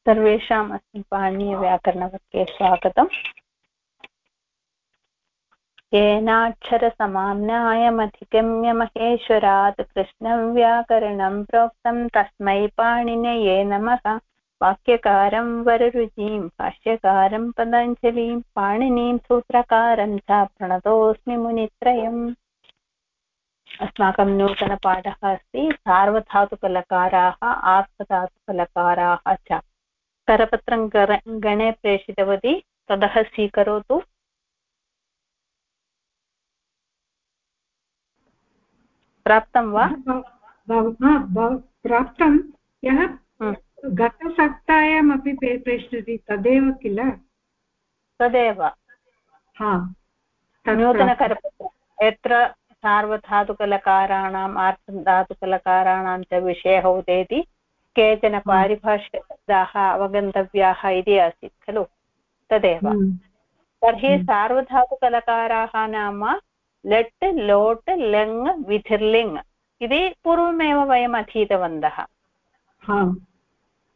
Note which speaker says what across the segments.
Speaker 1: सर्वेषाम् अस्मिन् पाणिनीयव्याकरणवर्गे स्वागतम्। येनाक्षरसमाम्नायमधिगम्य महेश्वरात् कृष्णं व्याकरणं प्रोक्तं तस्मै पाणिनये नमः। वाक्यकारं वररुचिं, भाष्यकारं पतञ्जलिं पाणिनीं सूत्रकारं च प्रणतोऽस्मि मुनित्रयम्। अस्माकं नूतनपाठः अस्ति, सार्वधातुकलकाराः आर्धधातुकलकाराः च। करपत्रं गणे प्रेषितवती ततः स्वीकरोतु। प्राप्तं वा?
Speaker 2: प्राप्तं। यः गतसप्ताहमपि प्रेषितवती तदेव किल?
Speaker 1: तदेव। नूतनकरपत्रं। यत्र सार्वधातुकलकाराणाम् आर्धधातुकलकाराणां च विषयः उदेति। केचन पारिभाषिकशब्दाः अवगन्तव्याः इति आसीत् खलु? तदेव। तर्हि सार्वधातुकलकाराः नाम लट् लोट् लङ् विधिर्लिङ् इति पूर्वमेव वयम् अधीतवन्तः।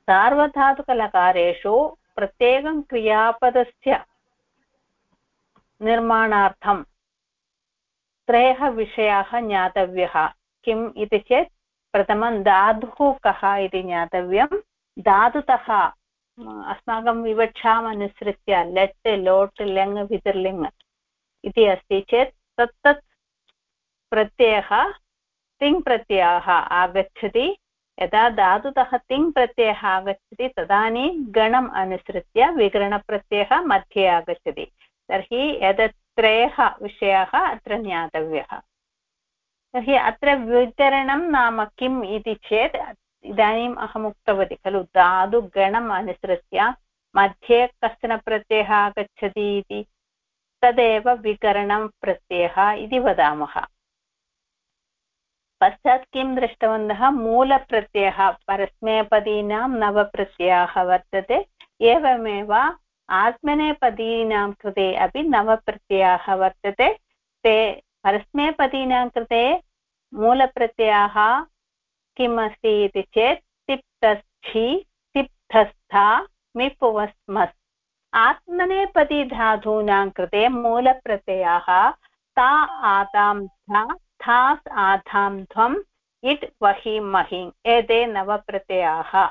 Speaker 1: सार्वधातुकलकारेषु प्रत्येकं क्रियापदस्य निर्माणार्थं त्रयः विषयाः ज्ञातव्यः किम् इति चेत् प्रथमं धातुः कः इति ज्ञातव्यं। धातुतः अस्माकं विवक्षाम् अनुसृत्य लट्, लोट्, लङ्, वितिर्लिङ् इति अस्ति चेत् तत् तत् प्रत्ययः तिङ् आगच्छति। यदा धातुतः तिङ् प्रत्ययः आगच्छति, तदानीं गणम् अनुसृत्य विकरणप्रत्ययः मध्ये आगच्छति। तर्हि एतत् त्रयः विषयाः अत्र ज्ञातव्यः। तर्हि अत्र वितरणं नाम किम् इति चेत् इदानीम् अहम् उक्तवती खलु धातुगणम् अनुसृत्य मध्ये कश्चन प्रत्ययः आगच्छति इति। तदेव विकरणं प्रत्ययः इति वदामः। पश्चात् किं दृष्टवन्तः, मूलप्रत्ययः, परस्मैपदीनां नवप्रत्ययाः वर्तते, एवमेव आत्मनेपदीनां कृते अपि नवप्रत्ययाः वर्तते, ते परस्मैपदीनां कृते मूलप्रत्ययाः किम् अस्ति इति चेत् तिप्तस्थि, तिप्तस्था, मिपुवस्मस्। आत्मनेपदी धातूनां कृते मूलप्रत्ययाः ता आतां धा, थास् आधां ध्वम्, इट् वहि महि, एते नवप्रत्ययाः।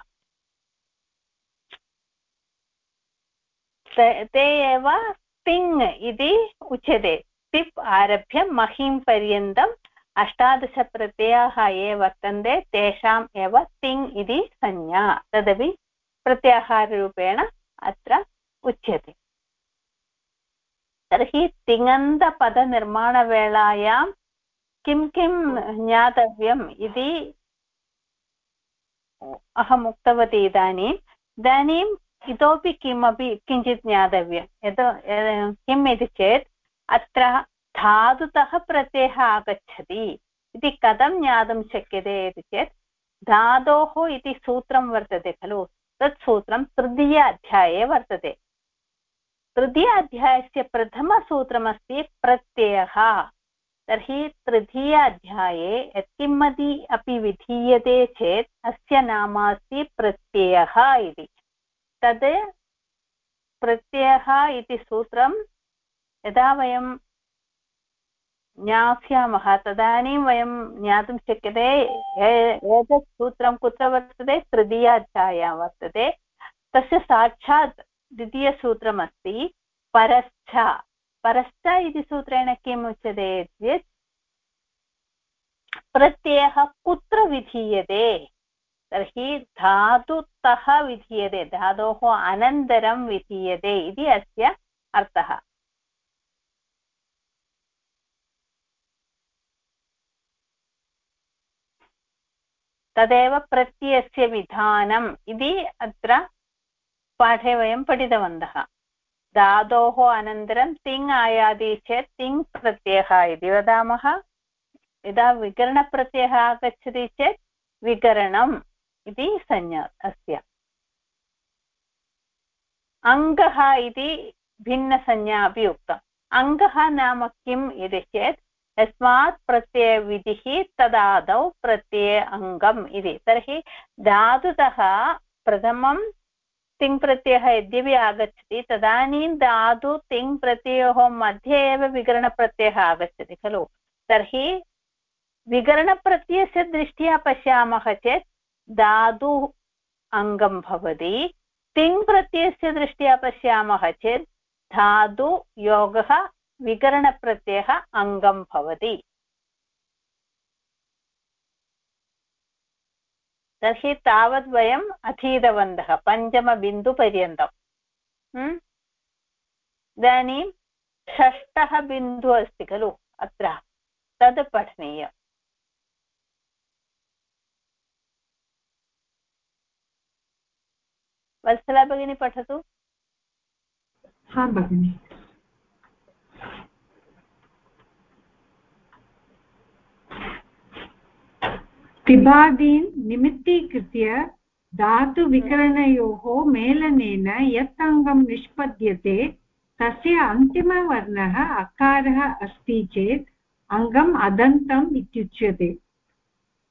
Speaker 1: ते एव तिङ् इति उच्यते। तिप् आरभ्य महीं पर्यन्तम् अष्टादशप्रत्ययाः ये वर्तन्ते, तेषाम् एव तिङ् इति संज्ञा। तदपि प्रत्याहाररूपेण अत्र उच्यते। तर्हि तिङन्तपदनिर्माणवेलायां किं किं ज्ञातव्यम् इति अहम् उक्तवती इदानीम्। इदानीम् इतोपि किमपि किञ्चित् ज्ञातव्यं यत् किम् इति चेत् अत्र धातुतः प्रत्ययः आगच्छति इति कथं ज्ञातुं शक्यते इति चेत् धातोः इति सूत्रं वर्तते खलु तत् सूत्रं तृतीय अध्याये वर्तते तृतीय अध्यायस्य प्रथमसूत्रमस्ति प्रत्ययः तर्हि तृतीय अध्याये यत्किमपि अपि विधीयते चेत् अस्य नाम अस्ति प्रत्ययः इति तद् प्रत्ययः इति सूत्रं यदा वयं ज्ञास्यामः तदानीं वयं ज्ञातुं शक्यते एतत् सूत्रं कुत्र वर्तते? तृतीयाध्याय्यां वर्तते। तस्य साक्षात् द्वितीयसूत्रमस्ति, परश्च। परश्च इति सूत्रेण किम् उच्यते चेत्, प्रत्ययः कुत्र विधीयते? तर्हि धातुतः विधीयते, धातोः अनन्तरं विधीयते इति अस्य अर्थः। तदेव प्रत्ययस्य विधानम् इति अत्र पाठे वयं पठितवन्तः। धातोः अनन्तरं तिङ् आयाति चेत् तिङ् प्रत्ययः इति वदामः। यदा विकरणप्रत्ययः आगच्छति चेत् विकरणम् इति संज्ञा अस्य अङ्गः इति भिन्नसंज्ञा अपि उक्तम्। अङ्गः नाम किम् इति चेत् यस्मात् प्रत्ययविधिः तदादौ प्रत्यय अङ्गम् इति। तर्हि धातुतः प्रथमं तिङ् प्रत्ययः यद्यपि आगच्छति, तदानीं धातु तिङ् प्रत्ययोः मध्ये एव विकरणप्रत्ययः आगच्छति खलु। तर्हि विकरणप्रत्ययस्य दृष्ट्या पश्यामः चेत् धातु अङ्गं भवति, तिङ् प्रत्ययस्य दृष्ट्या पश्यामः चेत् धातु योगः विकरणप्रत्ययः अङ्गं भवति। तर्हि तावत् वयम् अधीतवन्तः, पञ्चमबिन्दुपर्यन्तम्। इदानीं षष्ठः बिन्दुः अस्ति खलु अत्र, तद् पठनीयम्। वत्सला भगिनी पठतु।
Speaker 2: हा, भगिनि। पिबादीन् निमित्तीकृत्य धातुविकरणयोः मेलनेन यत् अङ्गं निष्पद्यते, तस्य अन्तिमवर्णः अकारः अस्ति चेत् अङ्गम् अदन्तम् इत्युच्यते।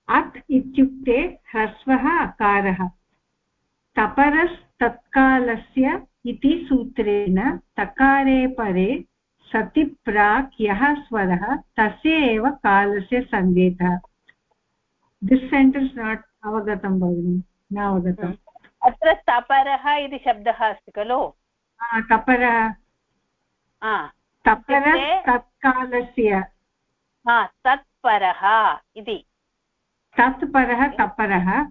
Speaker 2: अत् इत्युक्ते ह्रस्वः अकारः। तपरस्तत्कालस्य इति सूत्रेण तकारे परे सति प्राक् यः स्वरः, तस्य एव कालस्य सङ्केतः। दिस् सेण्टेन्स् नाट् अवगतं भगिनि न अवगतम्
Speaker 1: अत्र तपरः इति शब्दः अस्ति खलु?
Speaker 2: तपरः. तपरः तत्कालस्य.
Speaker 1: तत्परः इति.
Speaker 2: तत्परः तपरः.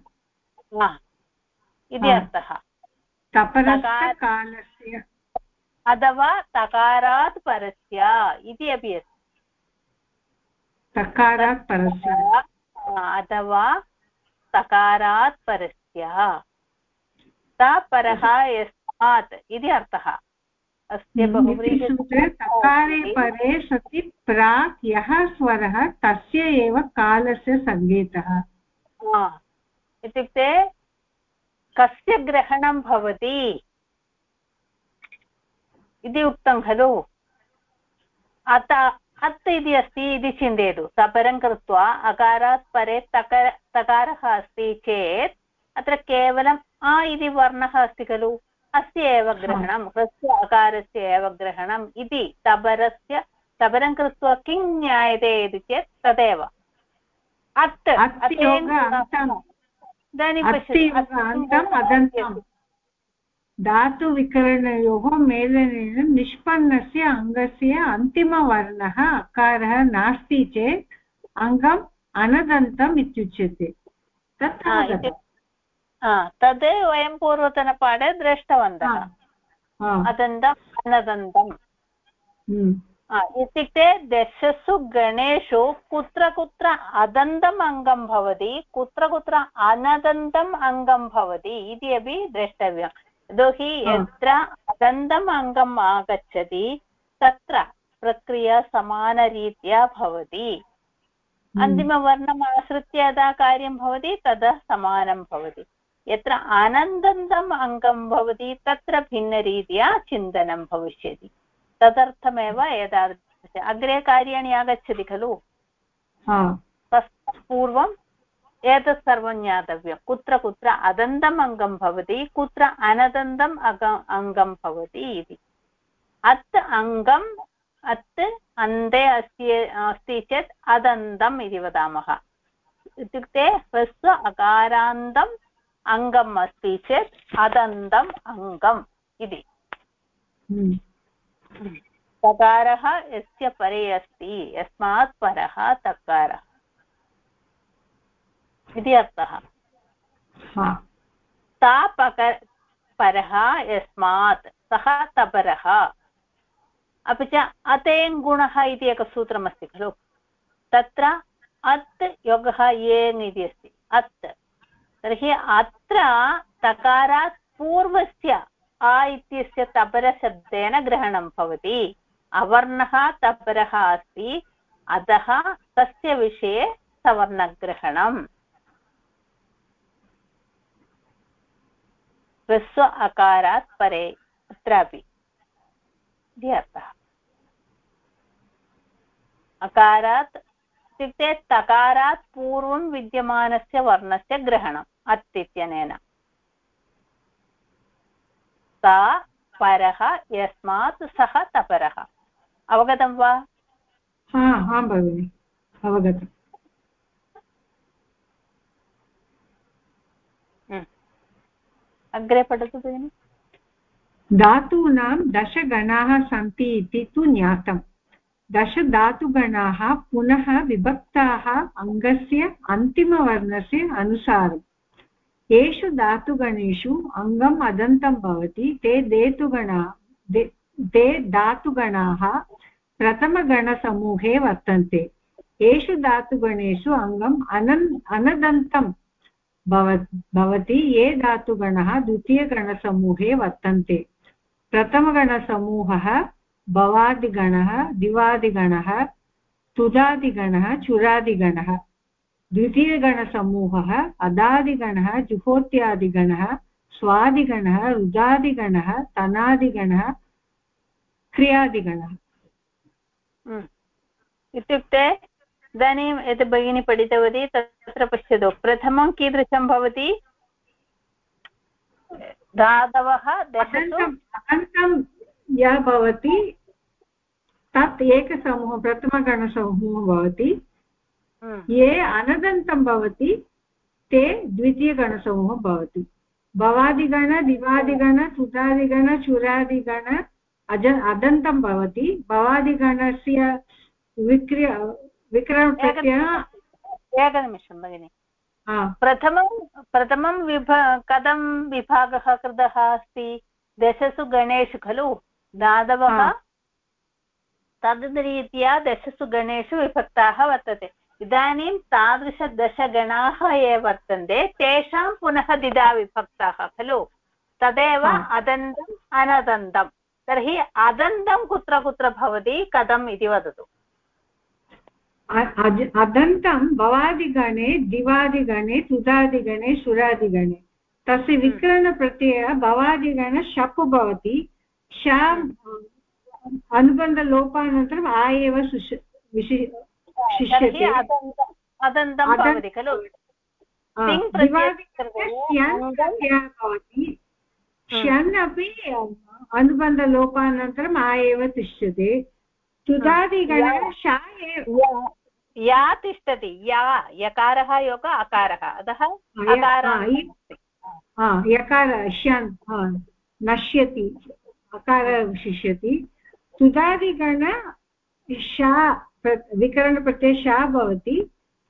Speaker 1: इति अर्थः.
Speaker 2: तपरकालस्य
Speaker 1: अथवा तकारात् परस्य इति अपि अस्ति.
Speaker 2: तकारात् परस्य.
Speaker 1: अथवा तकारात् परस्य। तपरः यस्मात् इति अर्थः। अस्य
Speaker 2: तकारे परे सति प्राक् यः स्वरः तस्य एव कालस्य सङ्केतः
Speaker 1: इत्युक्ते कस्य ग्रहणं भवति इति उक्तं खलु? अत अत् इति अस्ति इति चिन्तयतु। सपरं कृत्वा अकारात् परे तकर तकारः अस्ति चेत् अत्र केवलम् अ इति वर्णः अस्ति खलु। अस्य एव ग्रहणं ह्रस्य अकारस्य एव ग्रहणम् इति तपरस्य तपरं कृत्वा किं ज्ञायते इति चेत् तदेव। अत्
Speaker 2: इदानीं धातुविकरणयोः मेलनेन निष्पन्नस्य अङ्गस्य अन्तिमवर्णः अकारः नास्ति चेत् अङ्गम् अनदन्तम् इत्युच्यते तत्
Speaker 1: तद् वयं पूर्वतनपाठे दृष्टवन्तः अदन्तम् अनदन्तम्। इत्युक्ते दशसु गणेषु कुत्र कुत्र अदन्तम् अङ्गं भवति कुत्र कुत्र अनदन्तम् अङ्गं भवति इति अपि द्रष्टव्यम् यतोहि यत्र अदन्तम् अङ्गम् आगच्छति तत्र प्रक्रिया समानरीत्या भवति। हम्म। अन्तिमवर्णम् आश्रित्य यदा कार्यं भवति तदा समानं भवति। यत्र अनन्दन्तम् अङ्गं भवति तत्र भिन्नरीत्या चिन्तनं भविष्यति। तदर्थमेव एतादृश अग्रे कार्याणि आगच्छति खलु? तस्मात् पूर्वम् एतत् सर्वं ज्ञातव्यं कुत्र कुत्र अदन्तम् अङ्गं भवति कुत्र अनदन्तम् अग अङ्गं भवति इति। अत् अङ्गम् अत् अन्ते अस्ति अस्ति चेत् अदन्तम् इति वदामः। इत्युक्ते ह्रस्व अकारान्तम् अङ्गम् अस्ति चेत् अदन्तम् अङ्गम् इति। हम्म। तकारः यस्य परे अस्ति यस्मात् परः तकारः। इति अर्थः। तापक परः यस्मात् सः तपरः। अपि च अतेङ् गुणः इति एकं सूत्रमस्ति खलु। तत्र अत् योगः येङ् इति अस्ति। अत्। तर्हि अत्र तकारात् पूर्वस्य आ इत्यस्य तपरशब्देन ग्रहणं भवति। अवर्णः तपरः अस्ति। अतः तस्य विषये सवर्णग्रहणम्। ह्रस्व अकारात् परे। अत्रापि। इति अर्थः। अकारात् इत्युक्ते तकारात् पूर्वं विद्यमानस्य वर्णस्य ग्रहणम् अत् इत्यनेन सा परः यस्मात् सः तपरः। अवगतं वा?
Speaker 2: हा, भगिनि। अवगतम्।
Speaker 1: अग्रे पठतु भगिनि?
Speaker 2: धातूनां दशगणाः सन्ति इति तु ज्ञातम् दशधातुगणाः पुनः विभक्ताः अङ्गस्य अन्तिमवर्णस्य अनुसारम्। येषु धातुगणेषु अङ्गम् अदन्तं भवति, ते धेतुगणा ते धातुगणाः प्रथमगणसमूहे वर्तन्ते। येषु धातुगणेषु अङ्गम् अनन्, अनदन्तं भवति ये धातुगणः द्वितीयगणसमूहे वर्तन्ते। प्रथमगणसमूहः भवादिगणः दिवादिगणः तुदादिगणः चुरादिगणः। द्वितीयगणसमूहः अदादिगणः, जुहोत्यादिगणः, स्वादिगणः रुदादिगणः तनादिगणः, क्रियादिगणः।
Speaker 1: हम्म। इत्युक्ते इदानीं यत् भगिनी पठितवती तत्र पश्यतु। प्रथमं कीदृशं भवति? धातवः
Speaker 2: अनन्तं यः भवति तत् एकसमूहः प्रथमगणसमूहः भवति। हम्म। ये अनदन्तं भवति ते द्वितीयगणसमूहः भवति। भवादिगण दिवादिगण सुतादिगण चुरादिगण अज अदन्तं भवति। भवादिगणस्य विक्रिय विक्रमप्रत्ययः
Speaker 1: एकनिमिषं भगिनि। प्रथमं प्रथमं विभ कथं विभागः कृतः अस्ति? दशसु गणेषु खलु दादवः? तद्रीत्या दशसु गणेषु विभक्ताः वर्तते। इदानीं तादृशदशगणाः ये वर्तन्ते तेषां पुनः द्विधा विभक्ताः खलु। तदेव अदन्तम् अनदन्तम्। तर्हि अदन्तं कुत्र कुत्र भवति? कथम् इति वदतु।
Speaker 2: अदन्तं भवादिगणे दिवादिगणे तुदादिगणे सुरादिगणे। तस्य हम्म। विकरणप्रत्ययः भवादिगण शप् भवति हम्म। अनुबन्धलोपानन्तरम् आ एव शिष्यते।
Speaker 1: भवति
Speaker 2: अपि अनुबन्धलोपानन्तरम् आ एव तिष्ठति। तुदादिगणः शा
Speaker 1: या तिष्ठति या यकारः योग अकारः। अतः
Speaker 2: यकार शन् नश्यति अकार शिष्यति। तुदादिगण शा विकरणप्रत्यय शा भवति।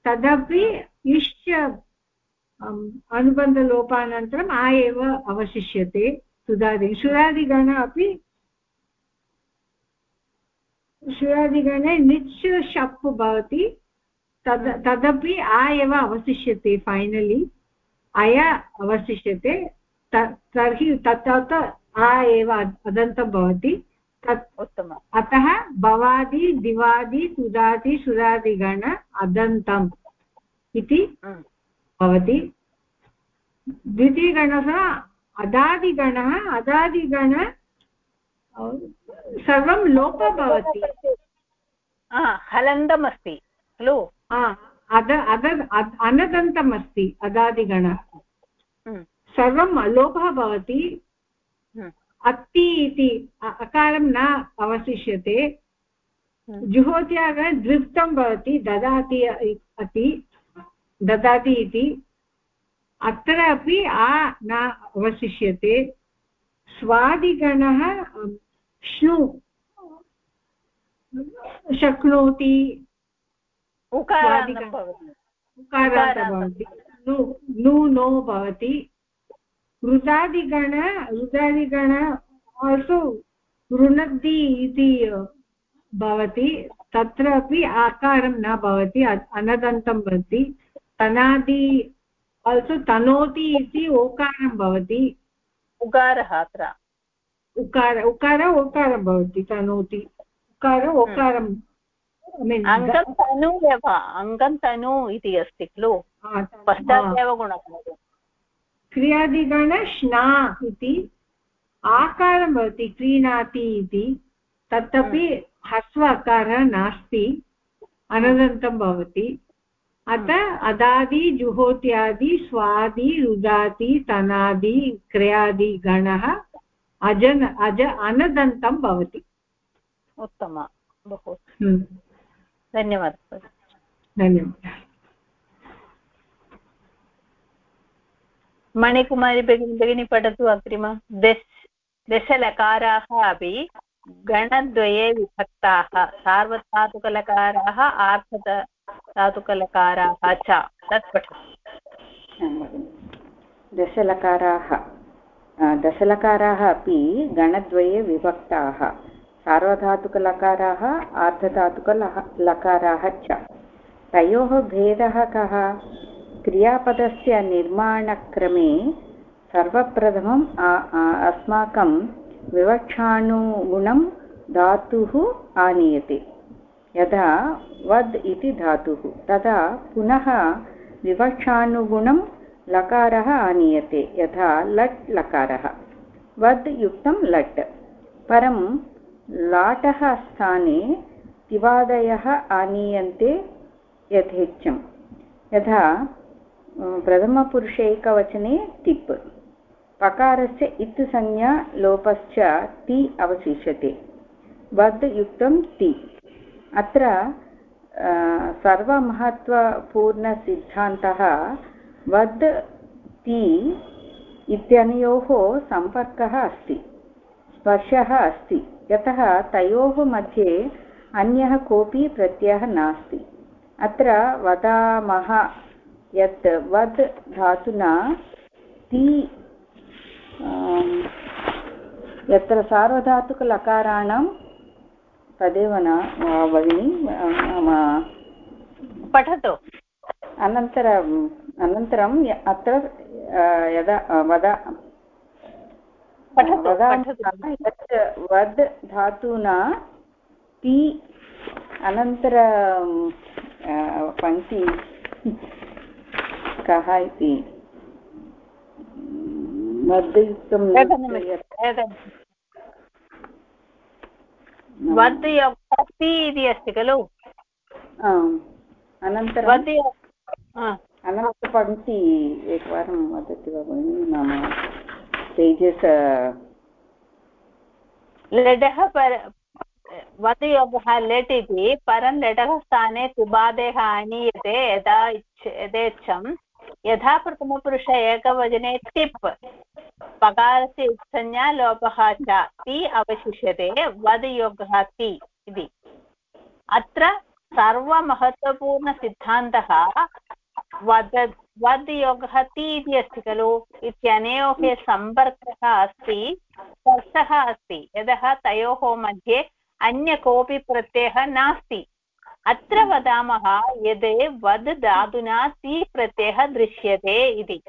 Speaker 2: तदपि इश्च अनुबन्धलोपानन्तरम् आ एव अवशिष्यते सुधादि सुरादिगण अपि सुरादिगणे निच् शप् भवति। तद् तदपि आ एव अवशिष्यते फैनलि अय अवशिष्यते। तर्हि तत् आ एव अदन्तं भवति। तत् उत्तमम् अतः भवादि दिवादि सुदादि सुरादिगण अदन्तम् इति भवति। द्वितीयगणः अदादिगणः अदादिगण सर्वं लोपः भवति।
Speaker 1: हलन्तम् अस्ति खलु?
Speaker 2: अद अद अनदन्तम् अस्ति अदादिगण। हम्म। सर्वं लोपः भवति। हम्म। अत्ति इति अकारं न अवशिष्यते। हम्म। जुहोत्याग दृप्तं भवति ददाति अपि ददाति इति। अत्र अपि आ न अवशिष्यते। स्वादिगणः श्नु शक्नोति। उकारान्त भवति। नु नो भवति। रुदादिगण रुदादिगण आल्सो रुणद्दि इति भवति। तत्र अपि आकारं न भवति अनदन्तं भवति। तनादि आल्सो तनोति इति ओकारं भवति।
Speaker 1: उकारः अत्र।
Speaker 2: उकार उकार ओकारं भवति तनोति। उकार हम्म। ओकारं
Speaker 1: अङ्गं तनु एव अङ्गं तनु इति अस्ति खलु। पश्चात् एव गुणः
Speaker 2: क्रियादिगण श्ना इति आकारं भवति क्रीणाति इति। तदपि हम्म। ह्रस्व अकारः नास्ति अनदन्तं भवति। अत अदादि जुहोत्यादि स्वादि रुदाति तनादि क्रियादि गणः अजन अज अनदन्तं भवति।
Speaker 1: उत्तम बहु
Speaker 2: हम्म।
Speaker 1: धन्यवादः।
Speaker 2: धन्यवादः।
Speaker 1: मणिकुमारी भगिनी भगिनी पठतु अग्रिम। दश दशलकाराः अपि गणद्वये विभक्ताः सार्वधातुकलकाराः आर्थधातुकलकाराः च तत् पठतु
Speaker 3: दशलकाराः। दशलकाराः अपि गणद्वये विभक्ताः। सार्वधातुकलकाराः आर्धधातुकलः लकाराः च। तयोः भेदः कः? क्रियापदस्य निर्माणक्रमे सर्वप्रथमम् अस्माकं विवक्षानुगुणं धातुः आनीयते। यदा वद् इति धातुः तदा पुनः विवक्षानुगुणं लकारः आनीयते यथा लट् लकारः वद् युक्तं लट् परं लाटः स्थाने तिवादयः आनीयन्ते यथेच्छं यथा प्रथमपुरुषैकवचने तिप् पकारस्य इत् संज्ञा लोपश्च ति अवशिष्यते वद् युक्तं ति अत्र सर्वमहत्त्वपूर्णसिद्धान्तः वद् ति इत्यनयोः सम्पर्कः अस्ति, स्पर्शः अस्ति, यतः तयोः मध्ये अन्यः कोऽपि प्रत्ययः नास्ति। अत्र वदामः यत् वद् धातुना ति यत्र सार्वधातुकलकाराणां तदेव न भगिनि
Speaker 1: पठतु।
Speaker 3: अनन्तरम् अनन्तरम् अत्र यदा वदा यत् वद् धातुना पि अनन्तर पङ्क्ति कः इति। वद्युक्तं
Speaker 1: वद् इति अस्ति खलु
Speaker 3: अनन्तरं अनन्तपङ्क्ति एकवारं वदति वा भगिनि नाम पेजस्
Speaker 1: लडः पर वदयोगः लेट् इति परं लडः स्थाने तुबादेः आनीयते यदा इच्छ यथेच्छं यथा प्रथमपुरुष एकवचने टिप् पकारस्य इत्संज्ञा लोपः च ति अवशिष्यते, वदयोगः ति इति। अत्र सर्वमहत्त्वपूर्णसिद्धान्तः वद वद् योगः ति इति अस्ति खलु? इत्यनयोः सम्पर्कः अस्ति, स्पर्शः अस्ति। यतः तयोः मध्ये अन्य कोऽपि प्रत्ययः नास्ति। अत्र वदामः यद् वद् धातुना ति प्रत्ययः दृश्यते इति।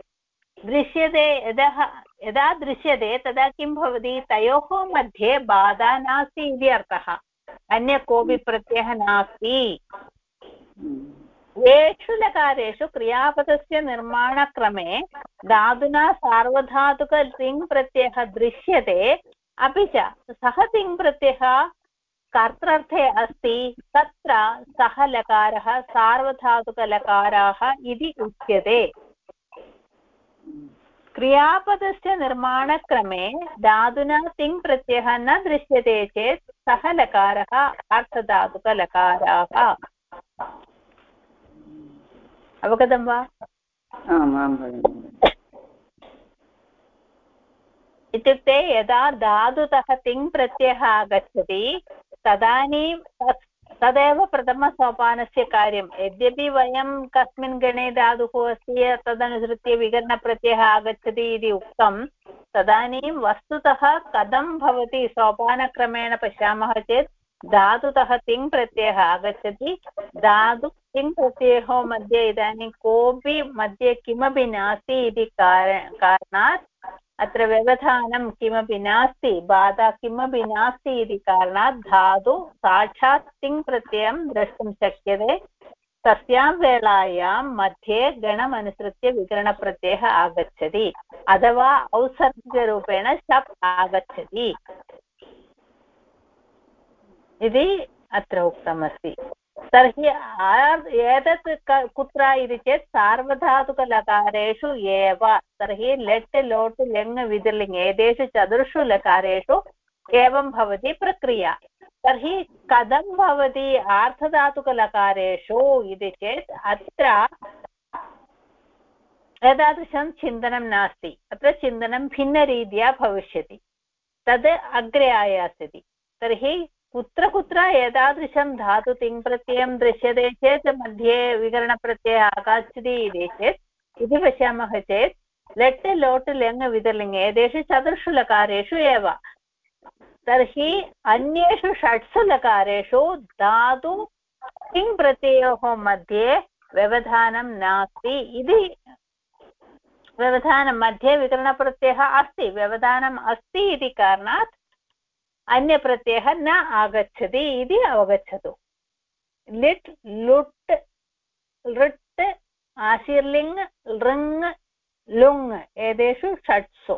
Speaker 1: दृश्यते, यदः, यदा दृश्यते तदा किं भवति? तयोः मध्ये बाधा नास्ति इति अर्थः। अन्य कोऽपि प्रत्ययः नास्ति। येषु लकारेषु क्रियापदस्य निर्माणक्रमे धातुना सार्वधातुक प्रत्ययः दृश्यते। अपि च, सः तिङ् प्रत्ययः कर्तृर्थे अस्ति तत्र सः लकारः सार्वधातुकलकाराः इति उच्यते। क्रियापदस्य निर्माणक्रमे धातुना तिङ् प्रत्ययः न दृश्यते चेत् सः लकारः अर्थधातुकलकाराः। अवगतं वा?
Speaker 3: आम्
Speaker 1: इत्युक्ते यदा धातुतः तिङ् प्रत्ययः आगच्छति तदानीं तदेव प्रथमसोपानस्य कार्यं। यद्यपि वयं कस्मिन् गणे धातुः अस्ति, तदनुसृत्य विकरणप्रत्ययः आगच्छति इति उक्तं, तदानीं वस्तुतः कथं भवति सोपानक्रमेण पश्यामः चेत् धातुतः तिङ् प्रत्ययः आगच्छति। धातु तिङ् प्रत्ययोः मध्ये इदानीं कोऽपि मध्ये किमपि नास्ति इति कारणात् अत्र व्यवधानं किमपि नास्ति, बाधा किमपि नास्ति इति कारणात् धातु साक्षात् तिङ् द्रष्टुं शक्यते। तस्यां वेलायां मध्ये गणमनुसृत्य विकरणप्रत्ययः आगच्छति, अथवा औसर्गिकरूपेण शप् आगच्छति। इति अत्र उक्तमस्ति। तर्हि एतत् कुत्र इति चेत् सार्वधातुकलकारेषु एव। तर्हि लेट्, लोट्, लेङ् विधिलिङ् एतेषु चतुर्षु लकारेषु एवं भवति प्रक्रिया। तर्हि कथं भवति आर्धधातुकलकारेषु इति चेत् अत्र एतादृशं चिन्तनं नास्ति। अत्र चिन्तनं भिन्नरीत्या भविष्यति। तद् अग्रे आयास्यति। तर्हि कुत्र कुत्र एतादृशं धातु तिङ्प्रत्ययं दृश्यते चेत् मध्ये विकरणप्रत्ययः आगच्छति इति चेत् इति पश्यामः चेत् लट् लोट् लेङ् विदलिङ् एतेषु चतुर्षु लकारेषु एव। तर्हि अन्येषु षट्सु लकारेषु धातु तिङ्प्रत्ययोः मध्ये व्यवधानं नास्ति इति व्यवधानं मध्ये विकरणप्रत्ययः अस्ति, व्यवधानम् अस्ति इति कारणात् अन्यप्रत्ययः न आगच्छति इति अवगच्छतु। लिट् लुट् लृट् आशीर्लिङ् लृङ् लुङ् एतेषु षट्सु।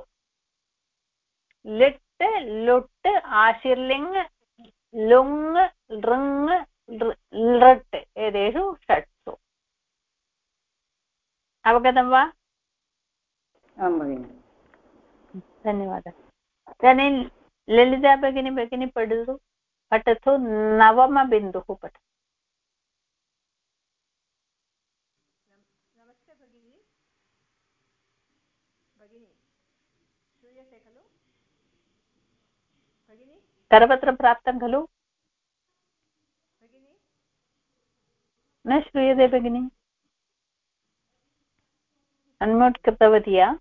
Speaker 1: लिट् लुट् आशीर्लिङ् लुङ् लृङ् लृट् एतेषु षट्सु। अवगतं वा?
Speaker 3: आं भगिनि।
Speaker 1: धन्यवादः। इदानीं ललिता भगिनी भगिनी पठतु पठतु नवमबिन्दुः पठ
Speaker 4: नमस्ते भगिनि। भगिनि श्रूयते खलु भगिनि।
Speaker 1: करपत्रं प्राप्तं खलु?
Speaker 4: भगिनि।
Speaker 1: न श्रूयते भगिनि। अन्म्यूट् कृतवती या?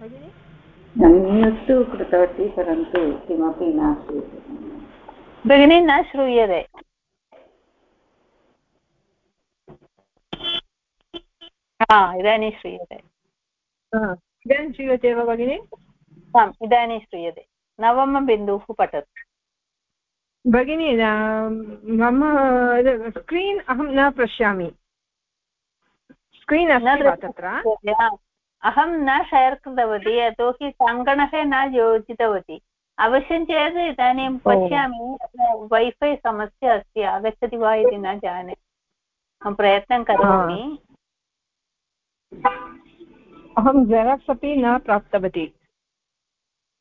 Speaker 4: भगिनि
Speaker 3: अन्म्यूट् कृतवती परन्तु किमपि न श्रूयते
Speaker 1: भगिनी न श्रूयते। हा इदानीं श्रूयते।
Speaker 4: इदानीं श्रूयते वा भगिनि?
Speaker 1: आम् इदानीं श्रूयते। नवमबिन्दुः पठतु।
Speaker 4: भगिनि मम स्क्रीन् अहं न पश्यामि। स्क्रीन् अस्ति तत्र?
Speaker 1: अहं न शेर् कृतवती यतोहि सङ्गणके न योजितवती। अवश्यं चेत् इदानीं पश्यामि वैफै समस्या अस्ति आगच्छति वा इति न जाने। अहं प्रयत्नं करोमि।
Speaker 4: अहं जेराक्स् अपि न प्राप्तवती।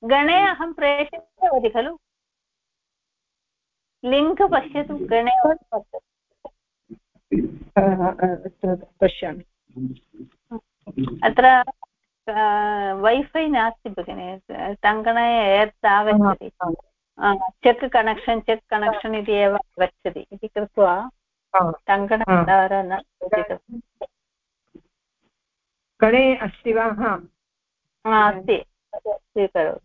Speaker 1: गणे अहं प्रेषितवती खलु। लिङ्क् पश्यतु गणे
Speaker 4: पश्यामि।
Speaker 1: अत्र वैफै नास्ति भगिनि टङ्कणे एर्त् आगच्छति चेक् कनेक्षन् चेक् कनेक्षन् इति एव आगच्छति। इति कृत्वा टङ्कणद्वारा न
Speaker 4: गणे अस्ति वा?
Speaker 1: अस्ति। स्वीकरोतु।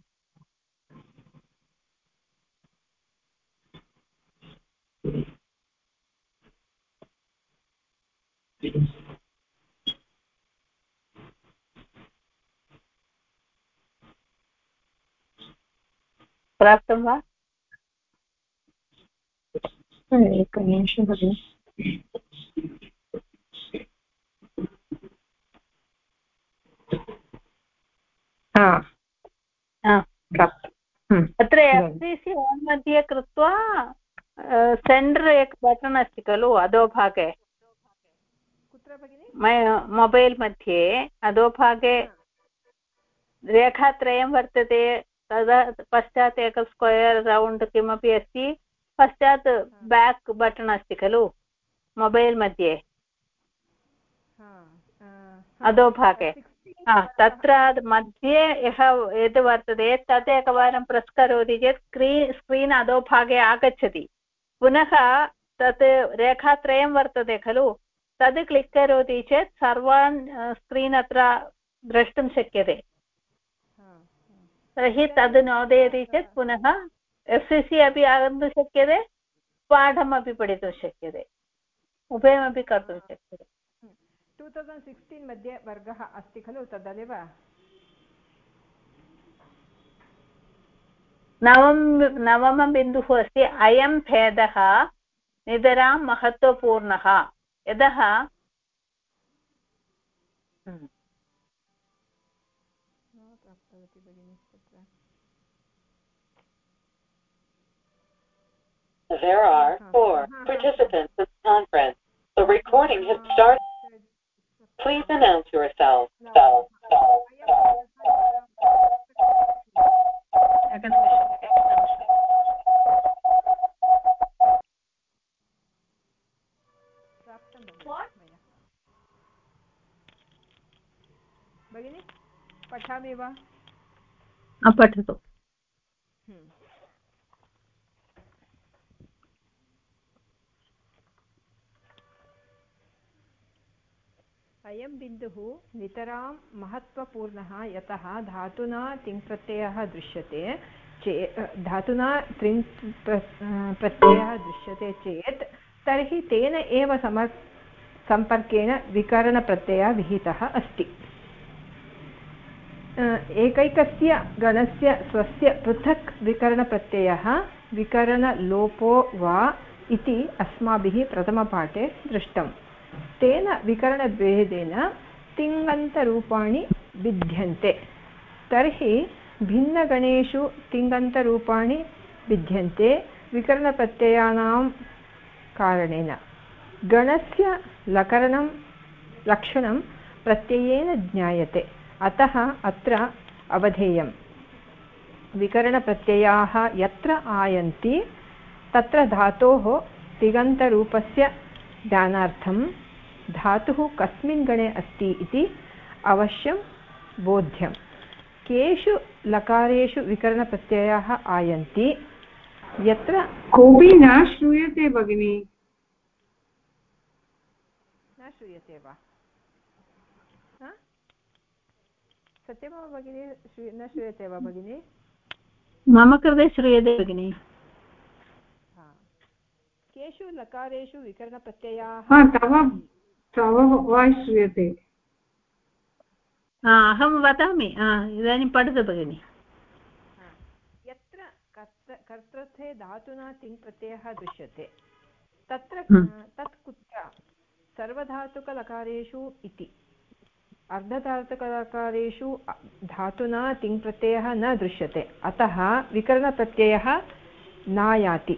Speaker 1: Thank you. प्राप्तं वा?
Speaker 4: एकनिमिषं भगिनि।
Speaker 1: अत्र एस् सि सि ओन् मध्ये कृत्वा सेण्डर् एक बटन् अस्ति खलु अधोभागे।
Speaker 4: कुत्र भगिनि?
Speaker 1: मोबैल् मध्ये अधोभागे रेखात्रयं वर्तते। तदा पश्चात् एक स्क्वयर् रौण्ड् किमपि अस्ति पश्चात् बेक् बटन् अस्ति खलु मोबैल् मध्ये। अधोभागे तत्र मध्ये यः यद् वर्तते तत् एकवारं प्रेस् करोति चेत् स्क्रीन् स्क्रीन् अधोभागे आगच्छति। पुनः तत् रेखात्रयं वर्तते खलु तद् क्लिक् करोति चेत् सर्वान् स्क्रीन् अत्र द्रष्टुं शक्यते। तर्हि तद् नोदयति चेत् पुनः एफ् सि सि अपि आगन्तुं शक्यते पाठमपि पठितुं शक्यते उभयमपि कर्तुं शक्यते।
Speaker 4: टु तौसण्ड् सिक्स्टीन् मध्ये वर्गः अस्ति खलु तदेव
Speaker 1: नवम नवमबिन्दुः अस्ति अयं भेदः नितरां महत्त्वपूर्णः। यतः
Speaker 5: There are four participants in the conference. The recording has started. Please announce yourself. Self, self, self,
Speaker 1: एकनिमिषम् एकनिमिषम्
Speaker 4: प्राप्तं भगिनि भगिनि पठामि वा
Speaker 1: पठतु
Speaker 4: अयं बिन्दुः नितरां महत्त्वपूर्णः यतः धातुना तिङ्प्रत्ययः दृश्यते चे धातुना त्रिङ् प्रत्ययः दृश्यते चेत् तर्हि तेन एव सम सम्पर्केण विकरणप्रत्ययः विहितः अस्ति। एकैकस्य गणस्य स्वस्य पृथक् विकरणप्रत्ययः विकरणलोपो वा इति अस्माभिः प्रथमपाठे दृष्टम्। तेन विकरणभेदेन तिङन्तरूपाणि भिद्यन्ते तर्हि भिन्नगणेषु तिङन्तरूपाणि भिद्यन्ते विकरणप्रत्ययानां कारणेन। गणस्य लकरणं, लक्षणं प्रत्ययेन ज्ञायते। अतः अत्र अवधेयं विकरणप्रत्ययाः यत्र आयन्ति, तत्र धातोः तिङन्तरूपस्य ज्ञानार्थं धातुः कस्मिन् गणे अस्ति इति अवश्यं बोध्यं। केषु लकारेषु विकरणप्रत्ययाः आयन्ति। यत्र
Speaker 2: कोऽपि न श्रूयते भगिनि।
Speaker 4: न श्रूयते वा? सत्यं वा भगिनि? न श्रूयते वा भगिनि?
Speaker 1: मम कृते श्रूयते भगिनि।
Speaker 4: केषु लकारेषु विकरणप्रत्ययाः
Speaker 2: तव तव वाय्स् श्रूयते
Speaker 1: अहं वदामि इदानीं पठतु भगिनि।
Speaker 4: यत्र कर्त कर्तृत्वे धातुना तिङ् प्रत्ययः दृश्यते तत्र तत् कुत्र? सर्वधातुकलकारेषु इति। अर्धधातुकलकारेषु धातुना तिङ् प्रत्ययः न दृश्यते अतः विकरणप्रत्ययः नायाति।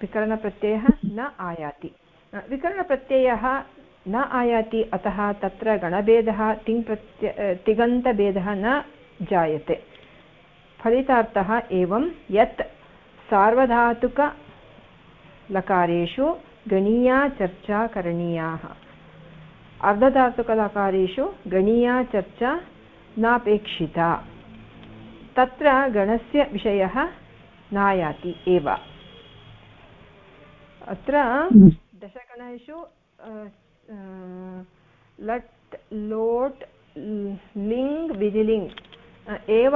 Speaker 4: विकरणप्रत्ययः न आयाति। विकरणप्रत्ययः न आयाति, अतः तत्र गणभेदः तिङ् प्रत्य तिङन्तभेदः न जायते। फलितार्थः एवं यत् सार्वधातुकलकारेषु गणीया चर्चा करणीयाः। अर्धधातुकलकारेषु गणीया चर्चा नापेक्षिता। तत्र गणस्य विषयः नायाति एव। अत्र हम्म। दशगणेषु लट्, लोट्, लिङ् विधिलिङ् एव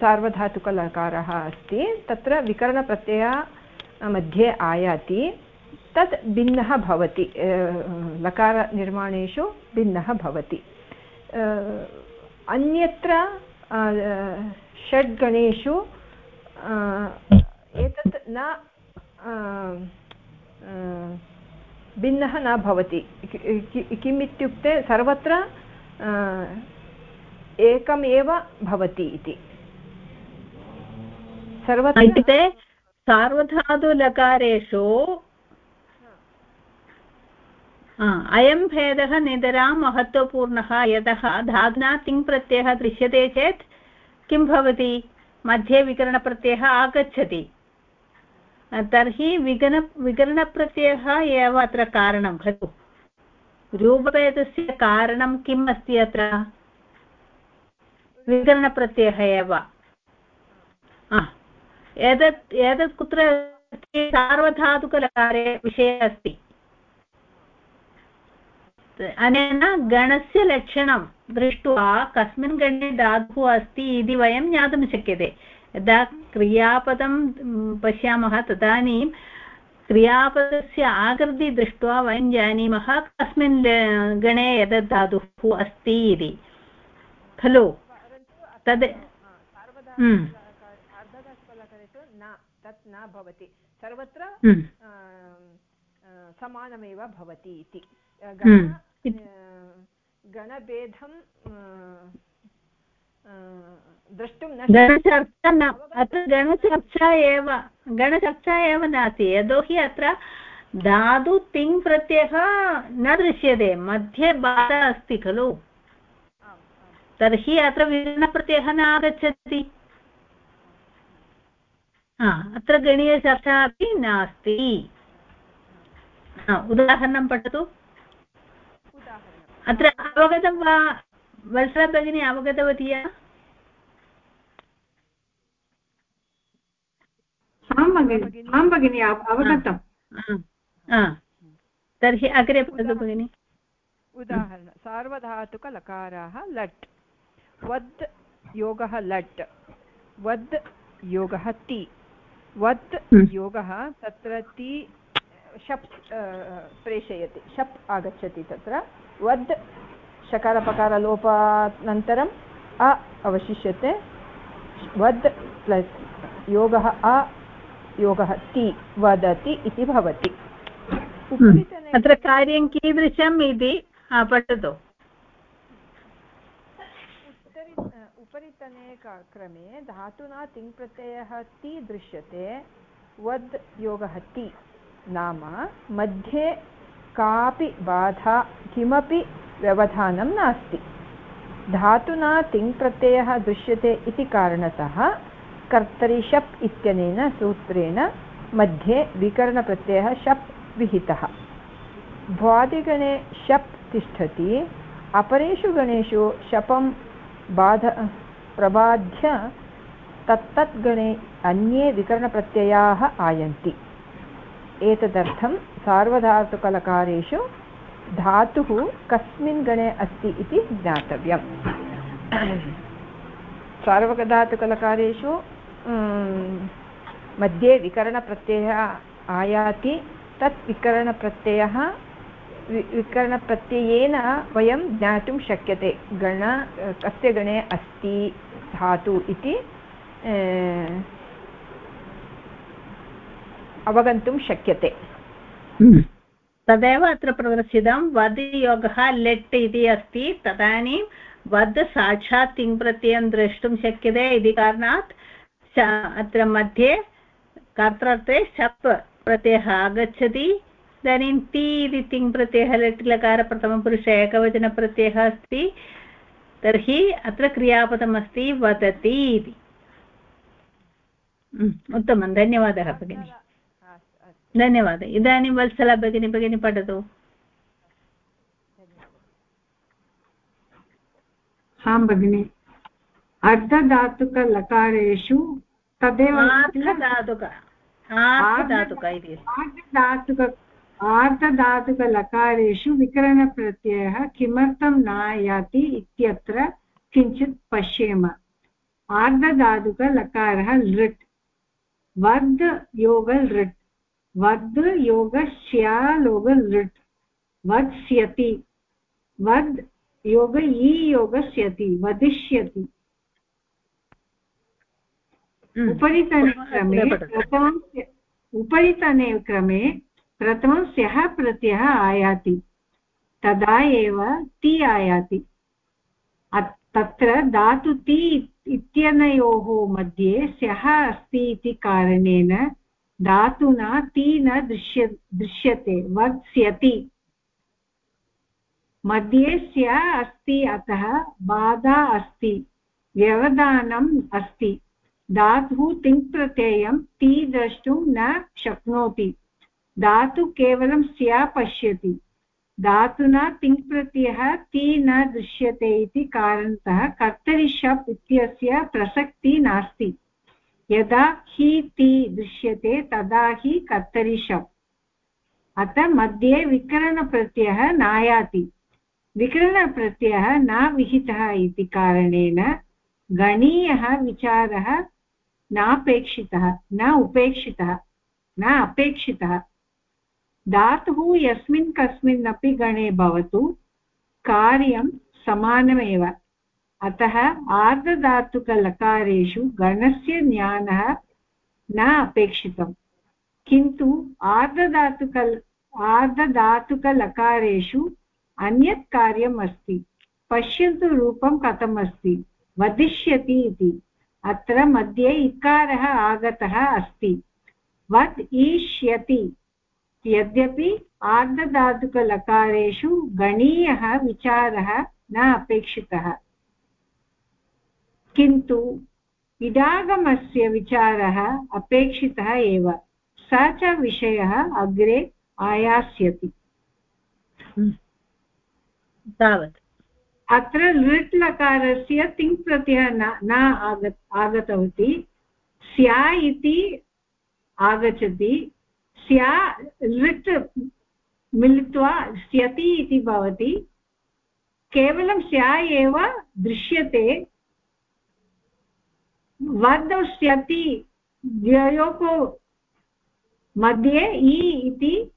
Speaker 4: सार्वधातुकलकारः अस्ति। तत्र विकरणप्रत्ययः मध्ये आयाति। तत् भिन्नः भवति लकारनिर्माणेषु भिन्नः भवति। अन्यत्र षड्गणेषु एतत् न भिन्नः न भवति। किम् इत्युक्ते सर्वत्र एकमेव भवति इति।
Speaker 1: सर्वत्र इत्युक्ते सार्वधातुलकारेषु अयं भेदः नितरां महत्त्वपूर्णः। यतः धातुना तिङ् प्रत्ययः दृश्यते चेत् किं भवति? मध्ये विकरणप्रत्ययः आगच्छति। तर्हि विगन विकरणप्रत्ययः एव अत्र कारणं, खलु? रूपभेदस्य कारणं किम् अस्ति अत्र? विकरणप्रत्ययः एव। एतत् एतत् कुत्र सार्वधातुकलकारे विषये अस्ति। अनेन गणस्य लक्षणं दृष्ट्वा कस्मिन् गणे धातुः अस्ति इति वयं ज्ञातुं शक्यते। यदा क्रियापदं पश्यामः तदानीं क्रियापदस्य आकृति दृष्ट्वा वयं जानीमः कस्मिन् गणे एतत् धातुः अस्ति इति। खलु? तद्
Speaker 4: न तत् न भवति। सर्वत्र। समानमेव भवति इति। गणभेदं द्रष्टुं
Speaker 1: गणचर्चा न अत्र गणचर्चा एव गणचर्चा एव नास्ति। यतोहि अत्र धातु तिङ् प्रत्ययः न दृश्यते। मध्ये बाधा अस्ति खलु। तर्हि अत्र विलीनप्रत्ययः न आगच्छति। अत्र गणीयचर्चा अपि नास्ति। उदाहरणं पठतु। अत्र अवगतं वा वत्सला भगिनी अवगतवती
Speaker 2: आं भगिनि अवगतम्
Speaker 1: तर्हि अग्रे पठतु भगिनि।
Speaker 4: उदाहरण सार्वधातुकलकाराः लट्। वद् योगः लट्। वद् योगः ति। वत् हम्म। योगः तत्र ति शप् प्रेषयति। शप् आगच्छति तत्र। वद् शकारपकारलोपानन्तरम् अ अवशिष्यते वद् प्लस् योगः अ योगः ति वदति इति भवति।
Speaker 1: हम्म। अत्र कार्यं कीदृशम् इति पठतु।
Speaker 4: उपरितने क्रमे धातुना तिङ्प्रत्ययः ति दृश्यते वद् योगः ति। नाम मध्ये कापि बाधा किमपि व्यवधानं नास्ति। धातुना तिङ्प्रत्ययः दृश्यते इति कारणतः कर्तरि शप् इत्यनेन सूत्रेण मध्ये विकरणप्रत्ययः शप् विहितः। भ्वादिगणे शप् तिष्ठति, अपरेषु गणेषु शपं बाध प्रबाध्य तत्तत् गणे अन्ये विकरणप्रत्ययाः आयन्ति। एतदर्थं सार्वधातुकलकारेषु धातुः कस्मिन् गणे अस्ति इति ज्ञातव्यम्। सार्वधातुकलकारेषु मध्ये विकरणप्रत्ययः आयाति। तत् विकरणप्रत्ययः विकरणप्रत्ययेन वयं ज्ञातुं शक्यते। गण, कस्य गणे अस्ति धातु इति अवगन्तुं शक्यते।
Speaker 1: हम्म। तदेव अत्र प्रदर्शितं, वद् योगः लेट् इति अस्ति, तदानीं वद् साक्षात् तिङ्प्रत्ययं द्रष्टुं शक्यते इति कारणात् अत्र मध्ये कर्तृर्थे शप् प्रत्ययः आगच्छति, इदानीं ति इति तिङ् प्रत्ययः लट्लकार एकवचनप्रत्ययः अस्ति, तर्हि अत्र क्रियापदमस्ति वदति इति। उत्तमं, धन्यवादः, भगिनि। धन्यवादः इदानीं वत्सला भगिनी भगिनी पठतु।
Speaker 2: आं भगिनि। अर्धधातुकलकारेषु तदेव
Speaker 1: अर्धधातुक अर्धधातुक इति।
Speaker 2: आर्धधातुकलकारेषु विकरणप्रत्ययः किमर्थं न आयाति इत्यत्र किञ्चित् पश्येम। आर्धधातुकलकारः लृट् वद् योग लृट् वद् योगस्यालोग लृट् वत्स्यति। वद् योग ई योगस्यति। वदिष्यति। हम्म। उपरितने क्रमे प्रथमं उपरितने क्रमे प्रथमं स्यः प्रत्ययः आयाति। तदा एव ति आयाति। तत्र धातु ति इत्यनयोः मध्ये स्यः अस्ति इति कारणेन धातुना ति न दृश्य, दृश्यते वत्स्यति मध्ये स्य अस्ति अतः बाधा अस्ति व्यवधानम् अस्ति। धातुः तिङ्प्रत्ययं ति द्रष्टुं न शक्नोति। धातु केवलं स्या पश्यति। धातुना तिङ्प्रत्ययः ति न दृश्यते इति कारणतः कर्तरि शप् इत्यस्य प्रसक्तिः नास्ति। यदा हि ति दृश्यते तदा हि कर्तरि अतः मध्ये विकरणप्रत्ययः नायाति। विकरणप्रत्ययः न विहितः इति कारणेन गणीयः विचारः नापेक्षितः, न उपेक्षितः, न अपेक्षितः। धातुः यस्मिन् कस्मिन्नपि गणे भवतु, कार्यं समानमेव। अतः आर्धधातुकलकारेषु गणस्य ज्ञानः न अपेक्षितम्। किन्तु आर्धधातुक आर्धधातुकलकारेषु अन्यत् कार्यम् अस्ति। पश्यन्तु रूपं कथम् अस्ति? वदिष्यति इति। अत्र मध्ये इकारः आगतः अस्ति। वत् ईष्यति। यद्यपि आर्धधातुकलकारेषु गणीयः विचारः न अपेक्षितः। किन्तु इडागमस्य विचारः अपेक्षितः एव। स च विषयः अग्रे आयास्यति।
Speaker 1: हम्म। तावत्।
Speaker 2: अत्र लृट् लकारस्य तिङ् प्रत्ययः न न आग आगतवती। स्या इति आगच्छति। स्या लृट् मिलित्वा स्यति इति भवति। केवलं स्या एव दृश्यते। वद् स्यति द्वयोः मध्ये इ इति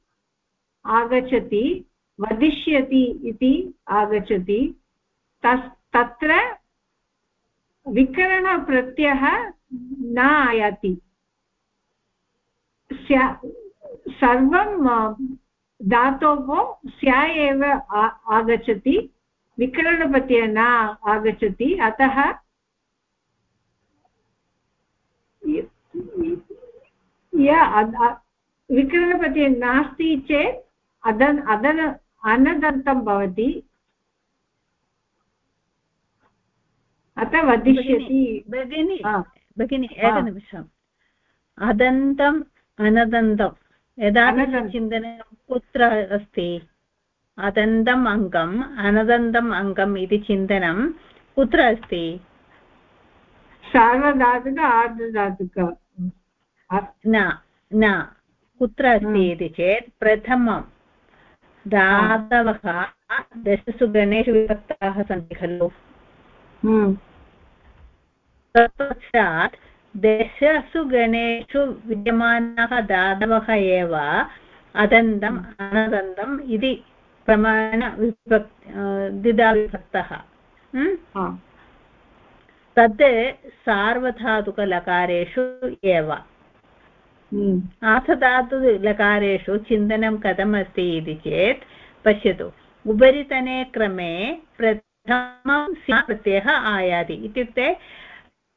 Speaker 2: आगच्छति, वदिष्यति इति आगच्छति। तस्, तत्र विकरणप्रत्ययः न आयाति। सर्वं धातोः स्या एव आगच्छति, विकरणप्रत्ययः न आगच्छति, अतः विकरणप्रत्ययः नास्ति चेत् अदन् अदन अनदन्तं भवति। अतः वदिष्यति।
Speaker 1: भगिनि भगिनि एकनिमिषम्। अदन्तम् अनदन्तं। यदा चिन्तनं कुत्र अस्ति? अदन्तम् अङ्गम् अनदन्तम् अङ्गम् इति चिन्तनं कुत्र अस्ति?
Speaker 2: सार्वधातुक आर्धधातुक
Speaker 1: न न कुत्र अस्ति इति चेत् प्रथमं धातवः दशसु गणेषु विभक्ताः सन्ति खलु। तत्पश्चात् दशसु गणेषु विद्यमानाः धातवः एव अदन्तम् अनदन्तम् इति प्रमाणविभक् द्विधा विभक्तः। हम्म? तद् सार्वधातुकलकारेषु एव। आथधातुलकारेषु चिन्तनं कथमस्ति इति चेत्, पश्यतु। उपरितने क्रमे प्रथमं प्रत्ययः आयाति। इत्युक्ते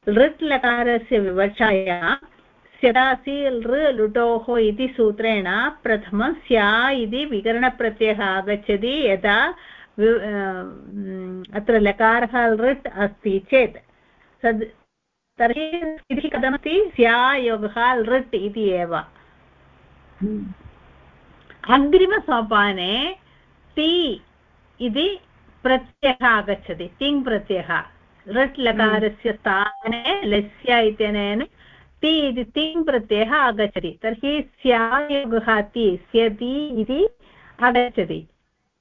Speaker 1: लृट् लकारस्य विवक्षाया स्यदासि लृ लुटोः इति सूत्रेण प्रथमं स्या इति विकरणप्रत्ययः आगच्छति, यदा अत्र लकारः लृट् अस्ति चेत्। तद् तर्हि स्थितिः कथमस्ति स्यायोगः लृट् इति एव। अग्रिमसोपाने ति इति प्रत्ययः आगच्छति तिङ् प्रत्ययः। लट् लकारस्य स्थाने लस्य इत्यनेन ति इति तिङ् प्रत्ययः आगच्छति तर्हि स्यायोगः ति स्यति इति आगच्छति।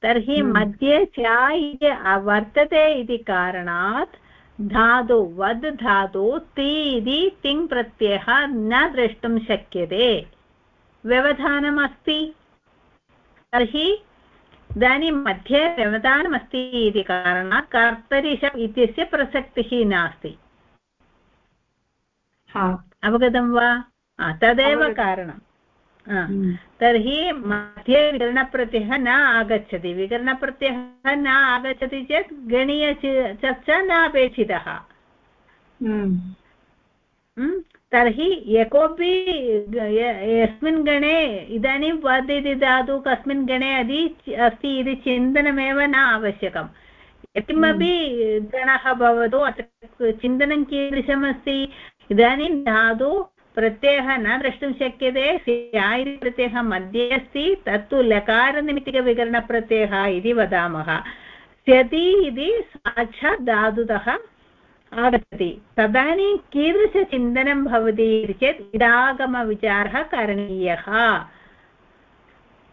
Speaker 1: तर्हि हम्म। मध्ये स्या इति वर्तते इति कारणात् धातु वद् धातु ति इति तिङ् प्रत्ययः न द्रष्टुं शक्यते। व्यवधानम् अस्ति तर्हि इदानीं मध्ये व्यवधानमस्ति इति कारणात् कर्तरिश इत्यस्य प्रसक्तिः नास्ति। अवगतं वा? तदेव कारणम्। तर्हि मध्ये विकरणप्रत्ययः न आगच्छति. विकरणप्रत्ययः न आगच्छति चेत् गणीय चर्चा न अपेक्षितः. हम्म। हम्म। तर्हि यः कोऽपि यस्मिन् गणे इदानीं वद् इति धातु कस्मिन् गणे अदि अस्ति इति चिन्तनमेव न आवश्यकं यत्किमपि गणः भवतु अत्र चिन्तनं कीदृशमस्ति? इदानीं धातु प्रत्ययः न द्रष्टुं शक्यते स्या इति प्रत्ययः मध्ये अस्ति तत्तु लकारनिमित्तिकविकरणप्रत्ययः इति वदामः। स्यति इति साक्षात् धातुतः आगच्छति। तदानीं कीदृशचिन्तनं भवति इति चेत् इडागमविचारः करणीयः।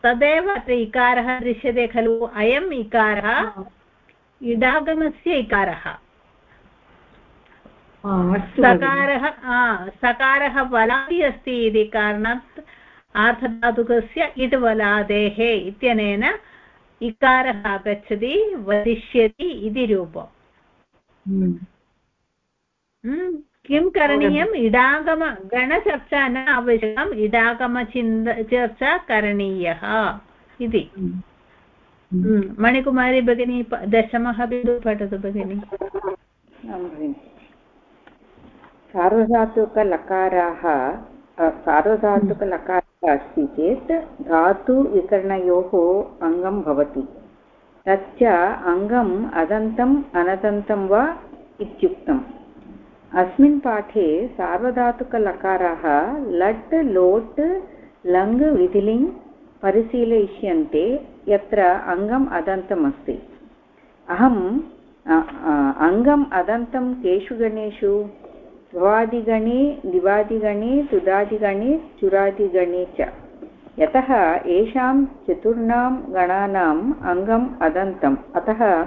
Speaker 1: तदेव अत्र इकारः दृश्यते खलु अयम् इकारः इडागमस्य इकारः। सकारः सकारः वलादि अस्ति इति कारणात् आर्धधातुकस्य इट् वलादेः इत्यनेन इकारः आगच्छति वदिष्यति इति रूपम्। हम्म। हम्म, किं करणीयम्? इडागम गणचर्चा न आवश्यकम् इडागमचिन्त चर्चा करणीयः इति। मणिकुमारी भगिनी दशमः बिन्दुः पठतु भगिनि।
Speaker 3: सार्वधातुकलकाराः सार्वधातुकलकारः अस्ति चेत् धातुविकरणयोः अङ्गं भवति। तच्च अङ्गम् अदन्तम्, अनदन्तं वा इत्युक्तम्। अस्मिन् पाठे सार्वधातुकलकाराः लट्, लोट्, लङ्, विधिलिङ् परिशीलयिष्यन्ते यत्र अङ्गम् अदन्तम् अस्ति। अहम् अङ्गम् अदन्तं केषु गणेषु भवादिगणे दिवादिगणे तुदादिगणे चुरादिगणे च। यतः येषां चतुर्णां गणानाम् अङ्गम् अदन्तम्। अतः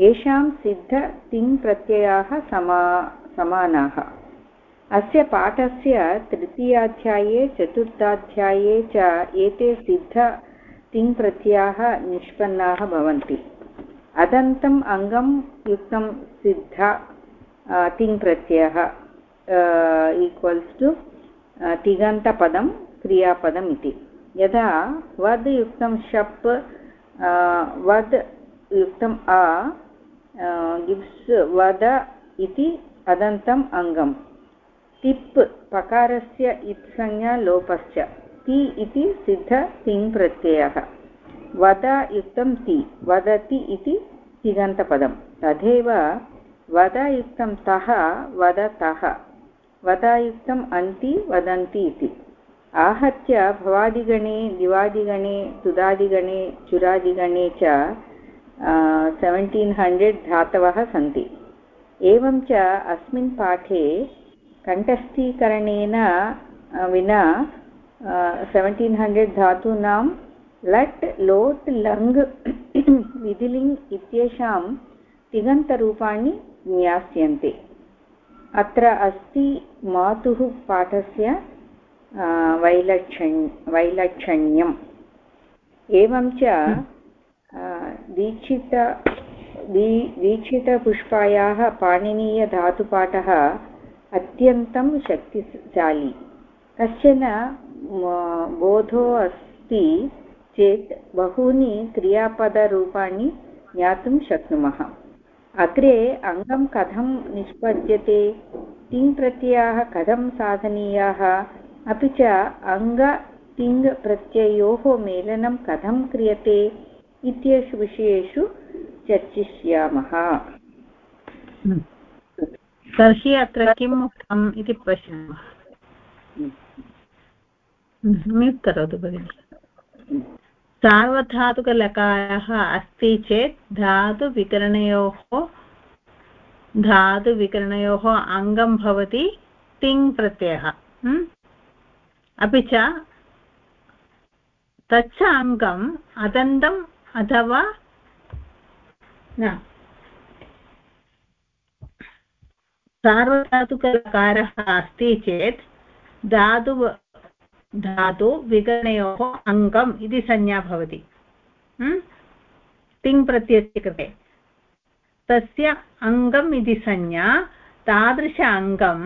Speaker 3: येषां सिद्धतिङ्प्रत्ययाः समा, समानाः। अस्य पाठस्य तृतीयाध्याये, चतुर्थाध्याये च एते सिद्धतिङ्प्रत्ययाः निष्पन्नाः भवन्ति। अदन्तम् अङ्गं युक्तं सिद्ध तिङ्प्रत्ययः ईक्वल्स् टु तिगन्तपदं क्रियापदम् इति यदा वद् युक्तं शप् वद् युक्तम् अ गिव्स् वद इति अदन्तम् अङ्गम् तिप् पकारस्य इत्संज्ञा लोपश्च ति इति सिद्ध तिङ् प्रत्ययः वद युक्तं ति वदति इति तिङन्तपदं तथैव वदयुक्तं तः वदतः वदयुक्तम् अन्ति वदन्ति इति आहत्य भवादिगणे दिवादिगणे तुदादिगणे चुरादिगणे च सेवेण्टीन् हण्ड्रेड् धातवः सन्ति एवं च अस्मिन् पाठे कण्ठस्थीकरणेन विना सेवेण्टीन् हण्ड्रेड् धातूनां लट् लोट् लङ् विधिलिङ् इत्येषां तिङन्तरूपाणि ज्ञास्यन्ते अत्र अस्ति मातुः पाठस्य वैलक्षण्, वैलक्षण्यम्। एवं च दीक्षित, दी, दीक्षितपुष्पायाः पाणिनीयधातुपाठः अत्यन्तं शक्तिशाली। कश्चन बोधो अस्ति चेत् बहूनि क्रियापदरूपाणि ज्ञातुं शक्नुमः। अग्रे अङ्गं कथं निष्पद्यते? तिङ् प्रत्ययाः कथं साधनीयाः? अपि च अङ्ग तिङ् प्रत्ययोः मेलनं कथं क्रियते इत्येषु विषयेषु चर्चिष्यामः।
Speaker 1: तर्हि अत्र किम् उक्तम् इति पश्यामः। म्यूट् करोतु भगिनि। सार्वधातुकलकारः अस्ति चेत् धातुविकरणयोः धातुविकरणयोः अङ्गं भवति तिङ् प्रत्ययः अपि च तच्च अङ्गम् अदन्तम् अथवा न। सार्वधातुककारः अस्ति चेत् धातु धातु विकरणयोः अङ्गम् इति संज्ञा भवति। तिङ् प्रत्ययस्य कृते। तस्य अङ्गम् इति संज्ञा तादृश अङ्गम्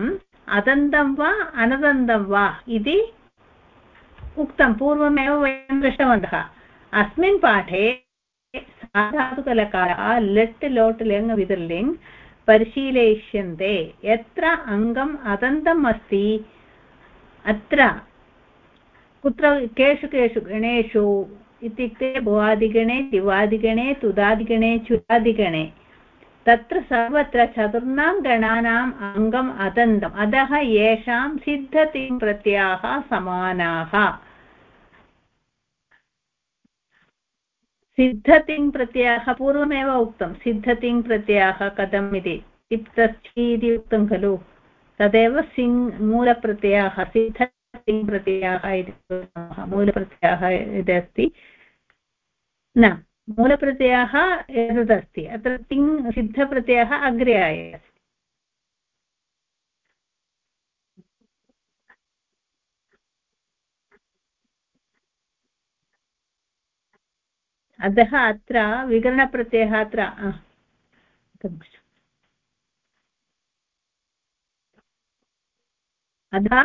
Speaker 1: अदन्तं वा अनदन्तं वा इति उक्तं। पूर्वमेव वयं दृष्टवन्तः। अस्मिन् पाठे साधातुकलकारः लट् लोट् लिङ् विदर्लिङ् परिशीलयिष्यन्ते। यत्र अङ्गम् अदन्तम् अस्ति, अत्र कुत्र केषु केषु गणेषु इत्युक्ते भुवादिगणे, दिवादिगणे, तुदादिगणे चुरादिगणे तत्र सर्वत्र चतुर्णां गणानाम् अङ्गम् अदन्तम्। अतः येषां सिद्धतिङ् प्रत्ययाः समानाः। सिद्धतिङ् प्रत्ययः पूर्वमेव उक्तं। सिद्धतिङ् प्रत्ययः कथम् इति। तिप्तस्थि इति उक्तं खलु। तदेव सिङ् मूलप्रत्ययः प्रत्ययः इति मूलप्रत्ययः यदि अस्ति, न, मूलप्रत्ययः एतदस्ति अत्र तिङ् सिद्धप्रत्ययः अग्रे आयाति अतः अत्र विकरणप्रत्ययः अत्र अतः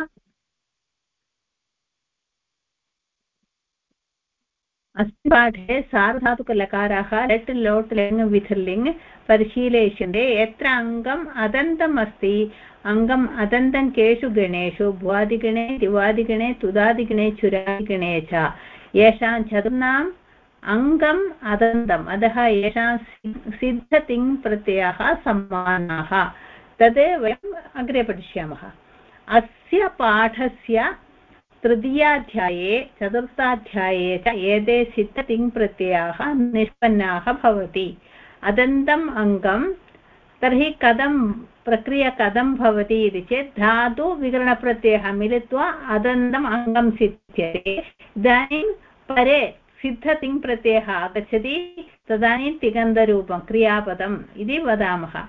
Speaker 1: अस्मिन् पाठे सार्वधातुकलकाराः, लट् लोट् लिङ् विथ लिङ् परिशीलयिष्यन्ते। यत्र अङ्गम् अदन्तम् अस्ति अङ्गम् अदन्तं केषु गणेषु, भुवादिगणे, दिवादिगणे, तुदादिगणे, चुरादिगणे च। येषां चतुर्णाम् अङ्गम् अदन्तम्, अतः येषां सिद्धतिङ् प्रत्ययाः समानाः। तद् वयम् अग्रे पठिष्यामः। अस्य पाठस्य तृतीयाध्याये, चतुर्थाध्याये च एते सिद्धतिङ्प्रत्ययाः निष्पन्नाः भवति। अदन्तम् अङ्गं, तर्हि कथं, प्रक्रिया कथं भवति इति चेत्, धातु विकरणप्रत्ययः मिलित्वा अदन्तम् अङ्गं सिद्ध्यते। इदानीं परे सिद्धतिङ्प्रत्ययः आगच्छति, तदानीं तिगन्धरूपं क्रियापदम् इति वदामः।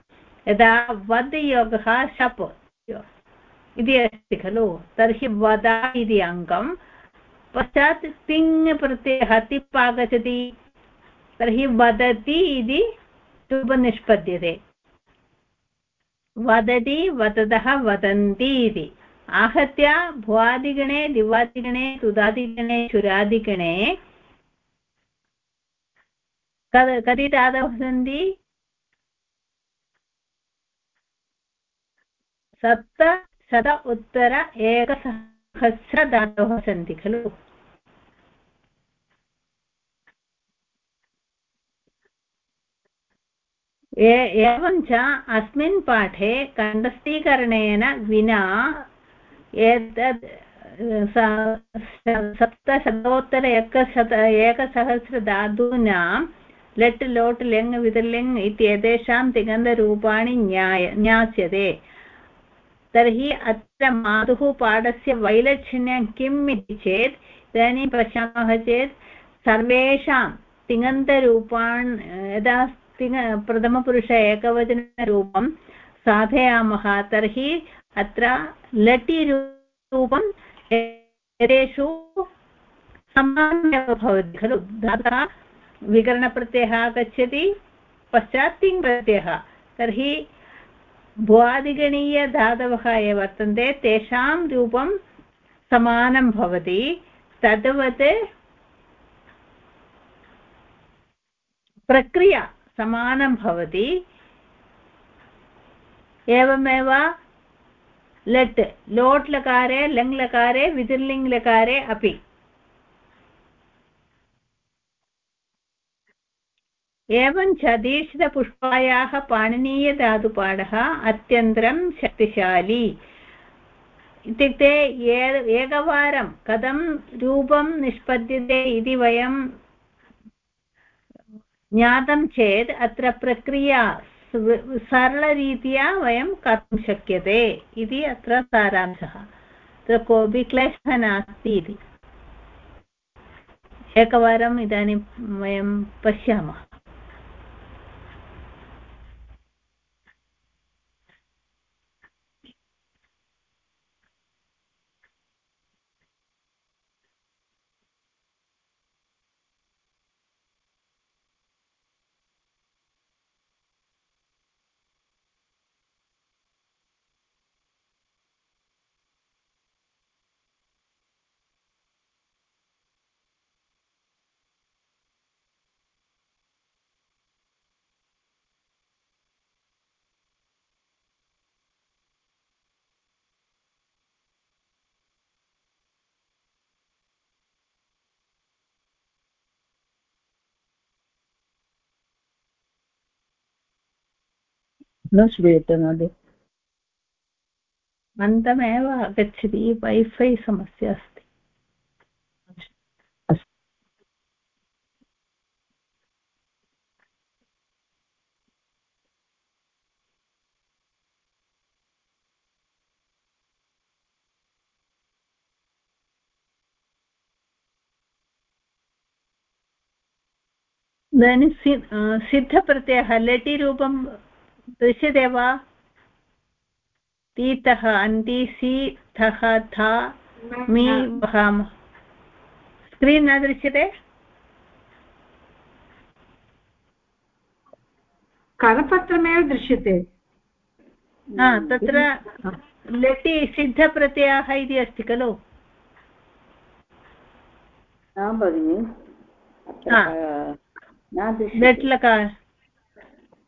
Speaker 1: यदा वद् योगः शप् इति अस्ति खलु। तर्हि वदा इति अङ्गं पश्चात् तिङ् प्रत्ययः तिप् आगच्छति तर्हि वदति इति रूपनिष्पद्यते वदति, वदतः, वदन्ति इति। आहत्य भुवादिगणे, दिवादिगणे, तुदादिगणे चुरादिगणे कति धातवः सन्ति? सप्त शत उत्तर एकसहस्रधातवः सन्ति, खलु? एवञ्च अस्मिन् पाठे कण्ठस्थीकरणेन विना एतद् सप्तशतोत्तर एकशत, एकसहस्रधातूनां लट्, लोट्, लिङ् विदलिङ् इत्येतेषां तिगन्धरूपाणि ज्ञाय ज्ञास्यते। तर्हि अत्र मातुः पाठस्य वैलक्षण्यं किम् इति चेत्, इदानीं पश्यामः चेत्, सर्वेषां तिङन्तरूपान्, यदा तिङ, प्रथमपुरुष एकवचनरूपं साधयामः, तर्हि अत्र लटि रूपं एतेषु समानमेव भवति, खलु? धातः विकरणप्रत्ययः आगच्छति, पश्चात् तिङ् प्रत्ययः तर्हि भुवादिगणीयधातवः ये वर्तन्ते, तेषां रूपं समानं भवति। तद्वत् प्रक्रिया समानं भवति। एवमेव लट् लोट् लकारे लङ् लकारे विदिर्लिङ् लकारे अपि। एवञ्च दीक्षितपुष्पायाः पाणिनीयधातुपाठः अत्यन्तं शक्तिशाली। इत्युक्ते एकवारं कथं रूपं निष्पद्यते इति वयं ज्ञातं चेत् अत्र प्रक्रिया सरलरीत्या वयं कर्तुं शक्यते इति अत्र सारांशः। अत्र कोऽपि क्लेशः नास्ति इति। एकवारम् इदानीं वयं पश्यामः। न श्रूयते महोदय अन्तमेव आगच्छति वैफै समस्या अस्ति। इदानीं सिद्धप्रत्ययः लटि रूपं दृश्यते वा तीतः अन्ति सि थः थ मि वहामः। स्क्रीन् न दृश्यते?
Speaker 2: करपत्रमेव दृश्यते।
Speaker 1: तत्र लटि सिद्धप्रत्ययः इति अस्ति खलु।
Speaker 3: न भगिनि अत्र
Speaker 1: हा।
Speaker 3: न
Speaker 1: लट्
Speaker 3: दृश्यते
Speaker 1: लकार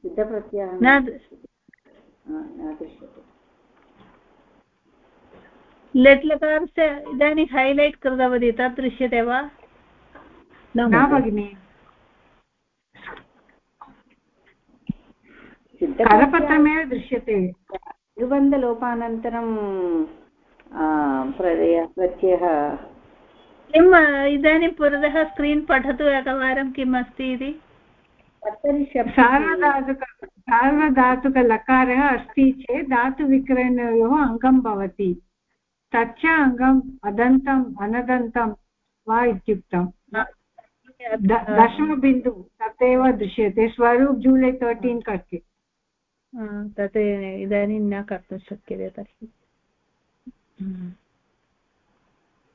Speaker 3: सिद्धप्रत्ययः
Speaker 1: न
Speaker 3: न दृश्यते।
Speaker 1: लट् लकारस्य इदानीं हैलैट् कृतवती तत् दृश्यते वा?
Speaker 2: न भगिनि। करपत्रमेव दृश्यते।
Speaker 3: अनुबन्धलोपानन्तरं प्रत्ययः।
Speaker 1: किम् इदानीं पुरतः स्क्रीन् पठतु एकवारं किम् अस्ति इति?
Speaker 2: सार्वधातुक सार्वधातुकलकारः अस्ति चेत् धातुविकरणयोः अङ्गं भवति। तच्च अङ्गम् अदन्तम् अनदन्तं वा इत्युक्तं दशमबिन्दु तदेव दृश्यते। स्वरूप् जुलै तर्टीन् कर्के
Speaker 1: हा, तत् इदानीं न कर्तुं शक्यते तर्हि।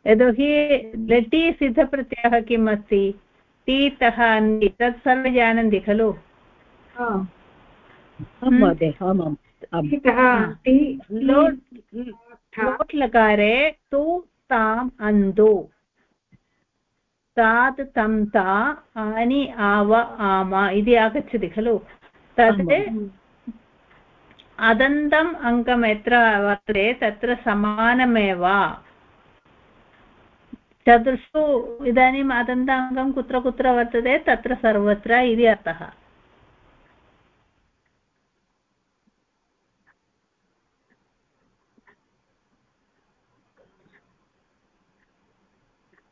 Speaker 1: यतोहि लटि सिद्धप्रत्ययः किम् अस्ति? टीतः अन्ति तत् सर्वे जानन्ति खलु
Speaker 2: अन्ति
Speaker 1: लोट् लोट् लकारे तु ताम् अन्तु तात् तं ता आनि आव आम इति आगच्छति खलु? तत् अदन्तम् अङ्कम् यत्र वर्तते तत्र समानमेव। चतुर्षु इदानीम् अदन्त अङ्कं कुत्र कुत्र वर्तते, तत्र सर्वत्र इति अर्थः।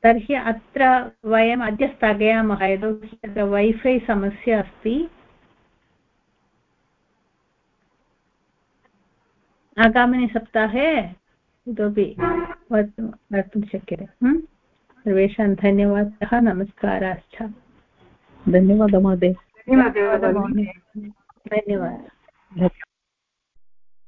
Speaker 1: तर्हि अत्र वयम् अद्य स्थगयामः यतोहि अत्र वैफै समस्या अस्ति। आगामिनि सप्ताहे इतोपि वक्तुं शक्यते? सर्वेषां धन्यवादः नमस्काराश्च।
Speaker 6: धन्यवादः महोदय। धन्यवादः